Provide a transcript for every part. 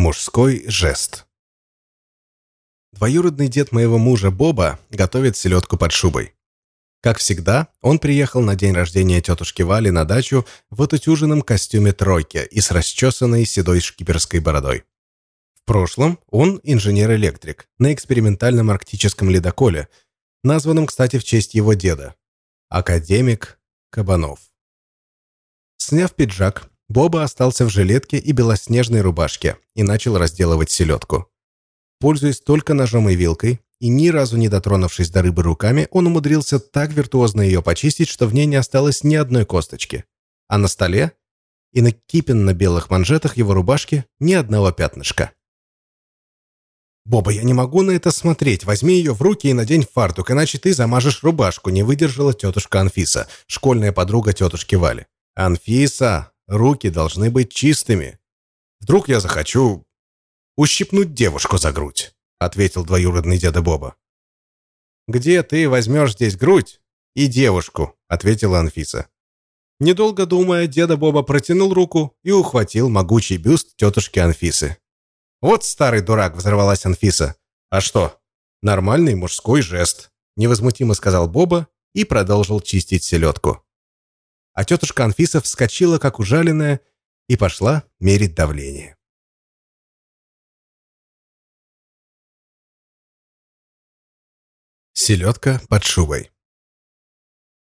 Мужской жест. Двоюродный дед моего мужа Боба готовит селедку под шубой. Как всегда, он приехал на день рождения тетушки Вали на дачу в отутюженном костюме тройки и с расчесанной седой шкиперской бородой. В прошлом он инженер-электрик на экспериментальном арктическом ледоколе, названном, кстати, в честь его деда, академик Кабанов. Сняв пиджак, Боба остался в жилетке и белоснежной рубашке и начал разделывать селедку. Пользуясь только ножом и вилкой, и ни разу не дотронувшись до рыбы руками, он умудрился так виртуозно ее почистить, что в ней не осталось ни одной косточки. А на столе и на кипенно-белых манжетах его рубашки ни одного пятнышка. «Боба, я не могу на это смотреть. Возьми ее в руки и надень фартук, иначе ты замажешь рубашку», не выдержала тетушка Анфиса, школьная подруга тетушки Вали. «Анфиса, Руки должны быть чистыми. Вдруг я захочу ущипнуть девушку за грудь», ответил двоюродный деда Боба. «Где ты возьмешь здесь грудь и девушку?» ответила Анфиса. Недолго думая, деда Боба протянул руку и ухватил могучий бюст тетушки Анфисы. «Вот старый дурак!» – взорвалась Анфиса. «А что? Нормальный мужской жест», – невозмутимо сказал Боба и продолжил чистить селедку а тетушка Анфиса вскочила, как ужаленная, и пошла мерить давление. Селедка под шубой.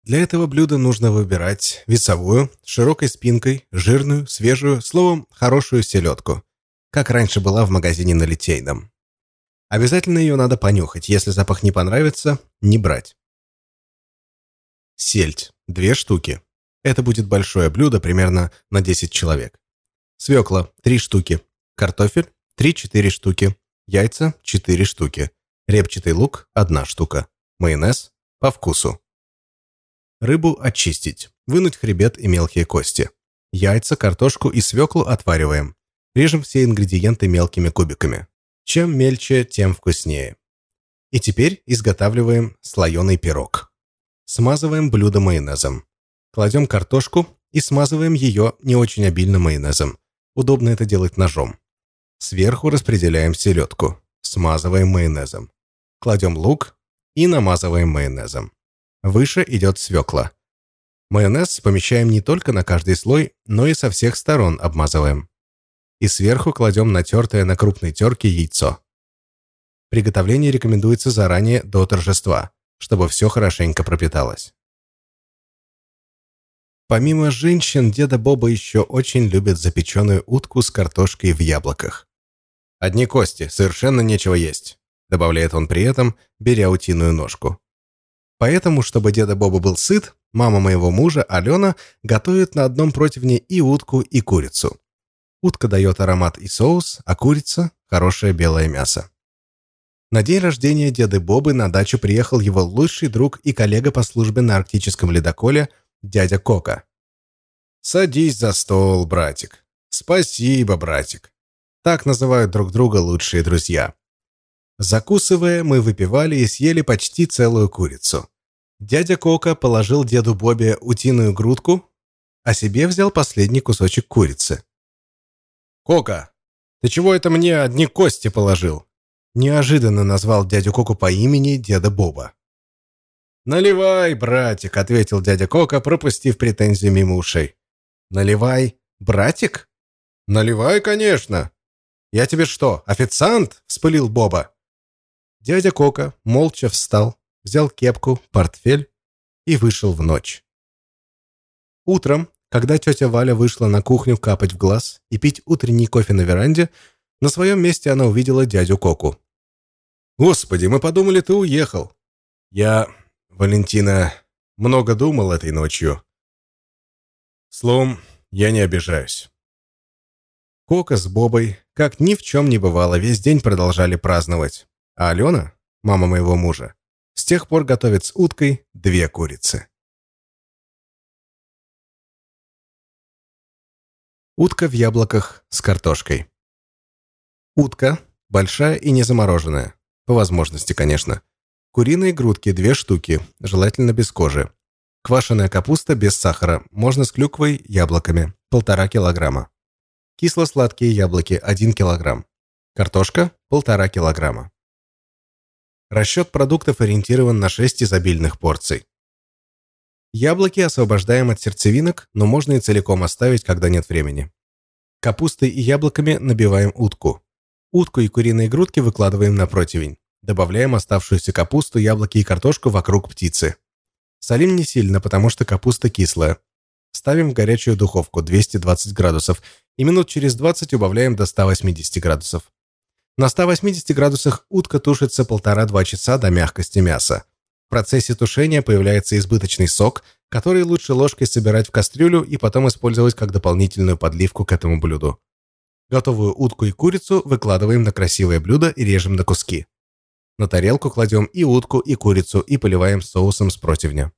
Для этого блюда нужно выбирать весовую, с широкой спинкой, жирную, свежую, словом, хорошую селедку, как раньше была в магазине на Литейном. Обязательно ее надо понюхать, если запах не понравится, не брать. Сельдь. Две штуки. Это будет большое блюдо примерно на 10 человек. Свекла – 3 штуки. Картофель – 3-4 штуки. Яйца – 4 штуки. Репчатый лук – 1 штука. Майонез – по вкусу. Рыбу очистить. Вынуть хребет и мелкие кости. Яйца, картошку и свеклу отвариваем. Режем все ингредиенты мелкими кубиками. Чем мельче, тем вкуснее. И теперь изготавливаем слоеный пирог. Смазываем блюдо майонезом. Кладем картошку и смазываем ее не очень обильно майонезом. Удобно это делать ножом. Сверху распределяем селедку. Смазываем майонезом. Кладем лук и намазываем майонезом. Выше идет свекла. Майонез помещаем не только на каждый слой, но и со всех сторон обмазываем. И сверху кладем натертое на крупной терке яйцо. Приготовление рекомендуется заранее до торжества, чтобы все хорошенько пропиталось. Помимо женщин, деда Боба еще очень любит запеченную утку с картошкой в яблоках. «Одни кости, совершенно нечего есть», – добавляет он при этом, беря утиную ножку. Поэтому, чтобы деда Боба был сыт, мама моего мужа, Алена, готовит на одном противне и утку, и курицу. Утка дает аромат и соус, а курица – хорошее белое мясо. На день рождения деды Бобы на дачу приехал его лучший друг и коллега по службе на арктическом ледоколе – дядя Кока. «Садись за стол, братик». «Спасибо, братик». Так называют друг друга лучшие друзья. Закусывая, мы выпивали и съели почти целую курицу. Дядя Кока положил деду Бобе утиную грудку, а себе взял последний кусочек курицы. «Кока, ты чего это мне одни кости положил?» Неожиданно назвал дядю Коку по имени деда Боба. «Наливай, братик», — ответил дядя Кока, пропустив претензию мимо ушей. «Наливай, братик?» «Наливай, конечно». «Я тебе что, официант?» — вспылил Боба. Дядя Кока молча встал, взял кепку, портфель и вышел в ночь. Утром, когда тетя Валя вышла на кухню капать в глаз и пить утренний кофе на веранде, на своем месте она увидела дядю Коку. «Господи, мы подумали, ты уехал». «Я Валентина много думал этой ночью. Словом, я не обижаюсь. Кока с Бобой, как ни в чем не бывало, весь день продолжали праздновать. А Алена, мама моего мужа, с тех пор готовит с уткой две курицы. Утка в яблоках с картошкой. Утка большая и не замороженная. По возможности, конечно. Куриные грудки – две штуки, желательно без кожи. Квашеная капуста без сахара, можно с клюквой, яблоками, полтора килограмма. Кисло-сладкие яблоки – 1 кг. Картошка – 1,5 кг. Расчет продуктов ориентирован на 6 изобильных порций. Яблоки освобождаем от сердцевинок, но можно и целиком оставить, когда нет времени. Капустой и яблоками набиваем утку. Утку и куриные грудки выкладываем на противень. Добавляем оставшуюся капусту, яблоки и картошку вокруг птицы. Солим не сильно, потому что капуста кислая. Ставим в горячую духовку 220 градусов и минут через 20 убавляем до 180 градусов. На 180 градусах утка тушится 1,5-2 часа до мягкости мяса. В процессе тушения появляется избыточный сок, который лучше ложкой собирать в кастрюлю и потом использовать как дополнительную подливку к этому блюду. Готовую утку и курицу выкладываем на красивое блюдо и режем на куски. На тарелку кладем и утку, и курицу и поливаем соусом с противня.